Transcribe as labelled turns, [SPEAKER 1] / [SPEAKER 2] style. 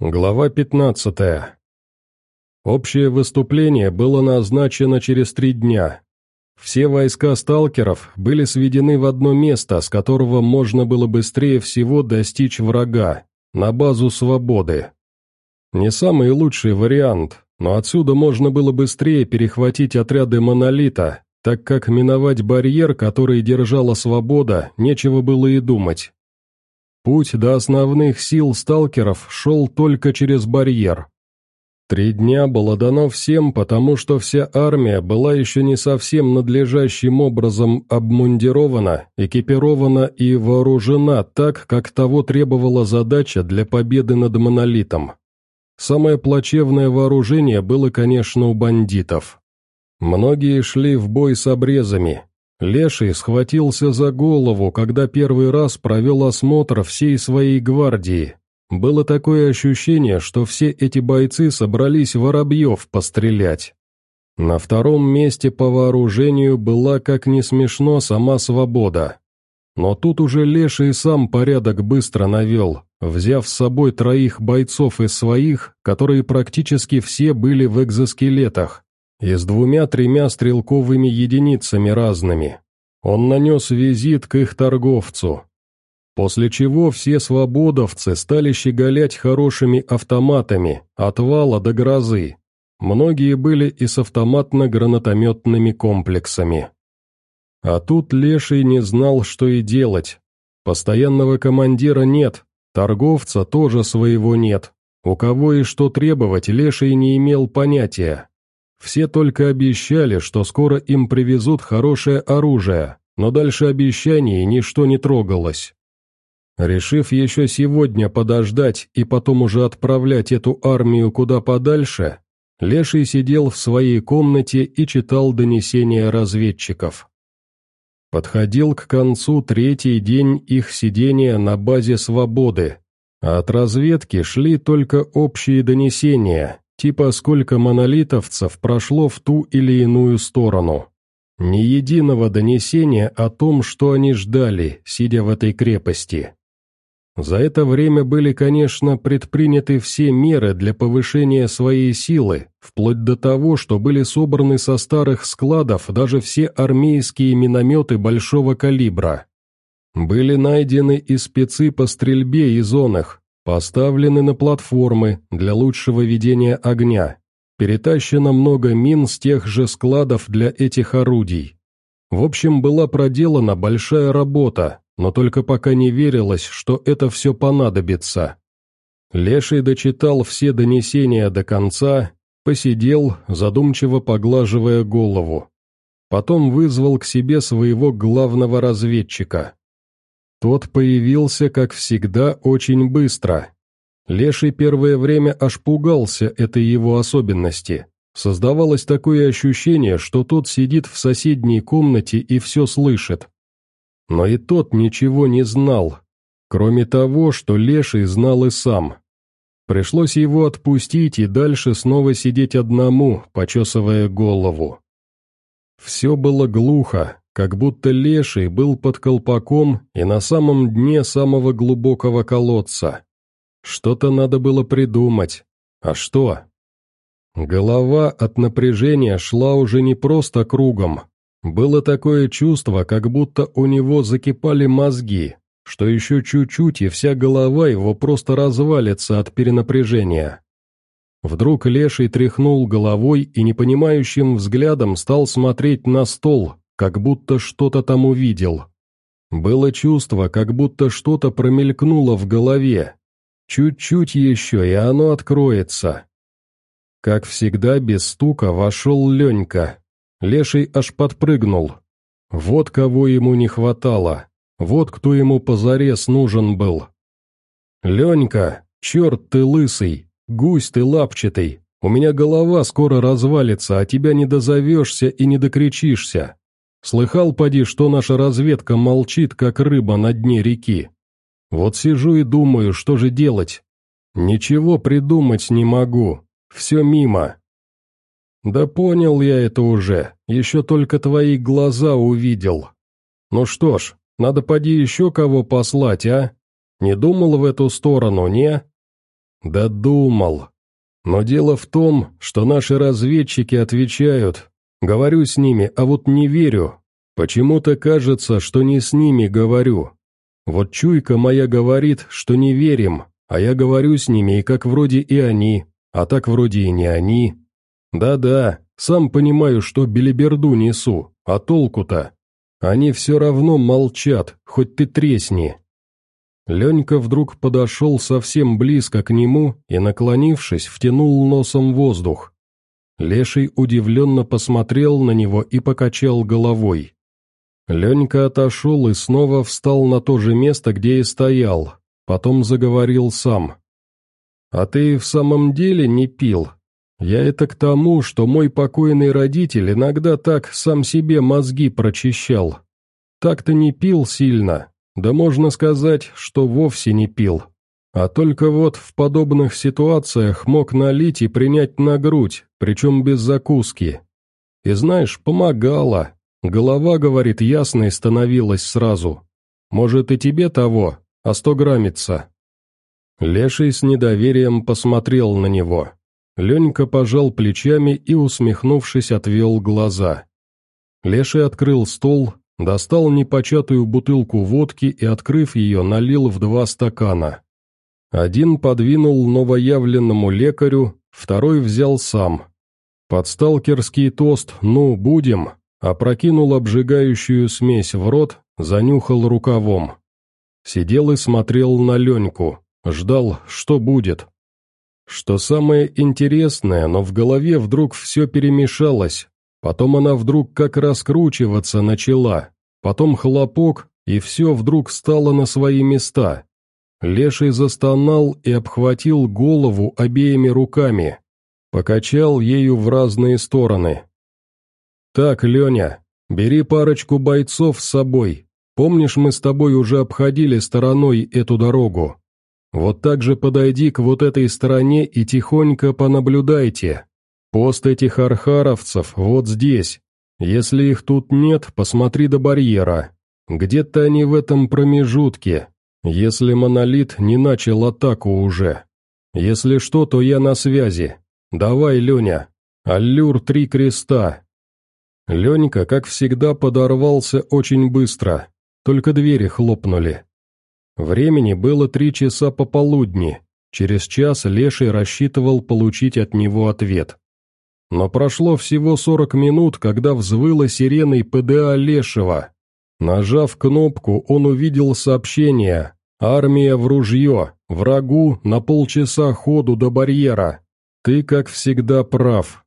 [SPEAKER 1] Глава 15. Общее выступление было назначено через три дня. Все войска сталкеров были сведены в одно место, с которого можно было быстрее всего достичь врага, на базу свободы. Не самый лучший вариант, но отсюда можно было быстрее перехватить отряды «Монолита», так как миновать барьер, который держала свобода, нечего было и думать. Путь до основных сил сталкеров шел только через барьер. Три дня было дано всем, потому что вся армия была еще не совсем надлежащим образом обмундирована, экипирована и вооружена так, как того требовала задача для победы над монолитом. Самое плачевное вооружение было, конечно, у бандитов. Многие шли в бой с обрезами, Леший схватился за голову, когда первый раз провел осмотр всей своей гвардии. Было такое ощущение, что все эти бойцы собрались воробьев пострелять. На втором месте по вооружению была, как не смешно, сама свобода. Но тут уже Леший сам порядок быстро навел, взяв с собой троих бойцов из своих, которые практически все были в экзоскелетах, и с двумя-тремя стрелковыми единицами разными. Он нанес визит к их торговцу. После чего все свободовцы стали щеголять хорошими автоматами, от вала до грозы. Многие были и с автоматно-гранатометными комплексами. А тут Леший не знал, что и делать. Постоянного командира нет, торговца тоже своего нет. У кого и что требовать, Леший не имел понятия. Все только обещали, что скоро им привезут хорошее оружие, но дальше обещаний ничто не трогалось. Решив еще сегодня подождать и потом уже отправлять эту армию куда подальше, Леший сидел в своей комнате и читал донесения разведчиков. Подходил к концу третий день их сидения на базе «Свободы», а от разведки шли только общие донесения, Типа сколько монолитовцев прошло в ту или иную сторону. Ни единого донесения о том, что они ждали, сидя в этой крепости. За это время были, конечно, предприняты все меры для повышения своей силы, вплоть до того, что были собраны со старых складов даже все армейские минометы большого калибра. Были найдены и спецы по стрельбе из зонах. Поставлены на платформы для лучшего ведения огня. Перетащено много мин с тех же складов для этих орудий. В общем, была проделана большая работа, но только пока не верилось, что это все понадобится. Леший дочитал все донесения до конца, посидел, задумчиво поглаживая голову. Потом вызвал к себе своего главного разведчика. Тот появился, как всегда, очень быстро. Леший первое время аж пугался этой его особенности. Создавалось такое ощущение, что тот сидит в соседней комнате и все слышит. Но и тот ничего не знал, кроме того, что Леший знал и сам. Пришлось его отпустить и дальше снова сидеть одному, почесывая голову. Все было глухо, как будто леший был под колпаком и на самом дне самого глубокого колодца. Что-то надо было придумать. А что? Голова от напряжения шла уже не просто кругом. Было такое чувство, как будто у него закипали мозги, что еще чуть-чуть и вся голова его просто развалится от перенапряжения. Вдруг Леший тряхнул головой и непонимающим взглядом стал смотреть на стол, как будто что-то там увидел. Было чувство, как будто что-то промелькнуло в голове. Чуть-чуть еще, и оно откроется. Как всегда, без стука вошел Ленька. Леший аж подпрыгнул. Вот кого ему не хватало. Вот кто ему позарез нужен был. «Ленька, черт ты лысый, гусь ты лапчатый, у меня голова скоро развалится, а тебя не дозовешься и не докричишься. Слыхал, поди, что наша разведка молчит, как рыба на дне реки. Вот сижу и думаю, что же делать. Ничего придумать не могу, все мимо. Да понял я это уже, еще только твои глаза увидел. Ну что ж, надо поди еще кого послать, а? Не думал в эту сторону, не? Да думал. Но дело в том, что наши разведчики отвечают, Говорю с ними, а вот не верю. Почему-то кажется, что не с ними говорю. Вот чуйка моя говорит, что не верим, а я говорю с ними, и как вроде и они, а так вроде и не они. Да-да, сам понимаю, что белиберду несу, а толку-то? Они все равно молчат, хоть ты тресни». Ленька вдруг подошел совсем близко к нему и, наклонившись, втянул носом воздух. Леший удивленно посмотрел на него и покачал головой. Ленька отошел и снова встал на то же место, где и стоял, потом заговорил сам. «А ты в самом деле не пил? Я это к тому, что мой покойный родитель иногда так сам себе мозги прочищал. Так-то не пил сильно, да можно сказать, что вовсе не пил, а только вот в подобных ситуациях мог налить и принять на грудь, причем без закуски. И знаешь, помогало. Голова, говорит, ясной становилась сразу. Может, и тебе того, а сто граммится. Леший с недоверием посмотрел на него. Ленька пожал плечами и, усмехнувшись, отвел глаза. Леший открыл стол, достал непочатую бутылку водки и, открыв ее, налил в два стакана. Один подвинул новоявленному лекарю, второй взял сам. Под сталкерский тост «Ну, будем!» опрокинул обжигающую смесь в рот, занюхал рукавом. Сидел и смотрел на Леньку, ждал, что будет. Что самое интересное, но в голове вдруг все перемешалось, потом она вдруг как раскручиваться начала, потом хлопок, и все вдруг стало на свои места. Леший застонал и обхватил голову обеими руками, покачал ею в разные стороны. «Так, Леня, бери парочку бойцов с собой. Помнишь, мы с тобой уже обходили стороной эту дорогу? Вот так же подойди к вот этой стороне и тихонько понаблюдайте. Пост этих архаровцев вот здесь. Если их тут нет, посмотри до барьера. Где-то они в этом промежутке, если монолит не начал атаку уже. Если что, то я на связи. Давай, Леня. Аллюр три креста. Ленька, как всегда, подорвался очень быстро. Только двери хлопнули. Времени было три часа пополудни. Через час Леший рассчитывал получить от него ответ. Но прошло всего 40 минут, когда взвыла сиреной ПДА Лешего. Нажав кнопку, он увидел сообщение Армия в ружье, врагу на полчаса ходу до барьера. Ты, как всегда, прав.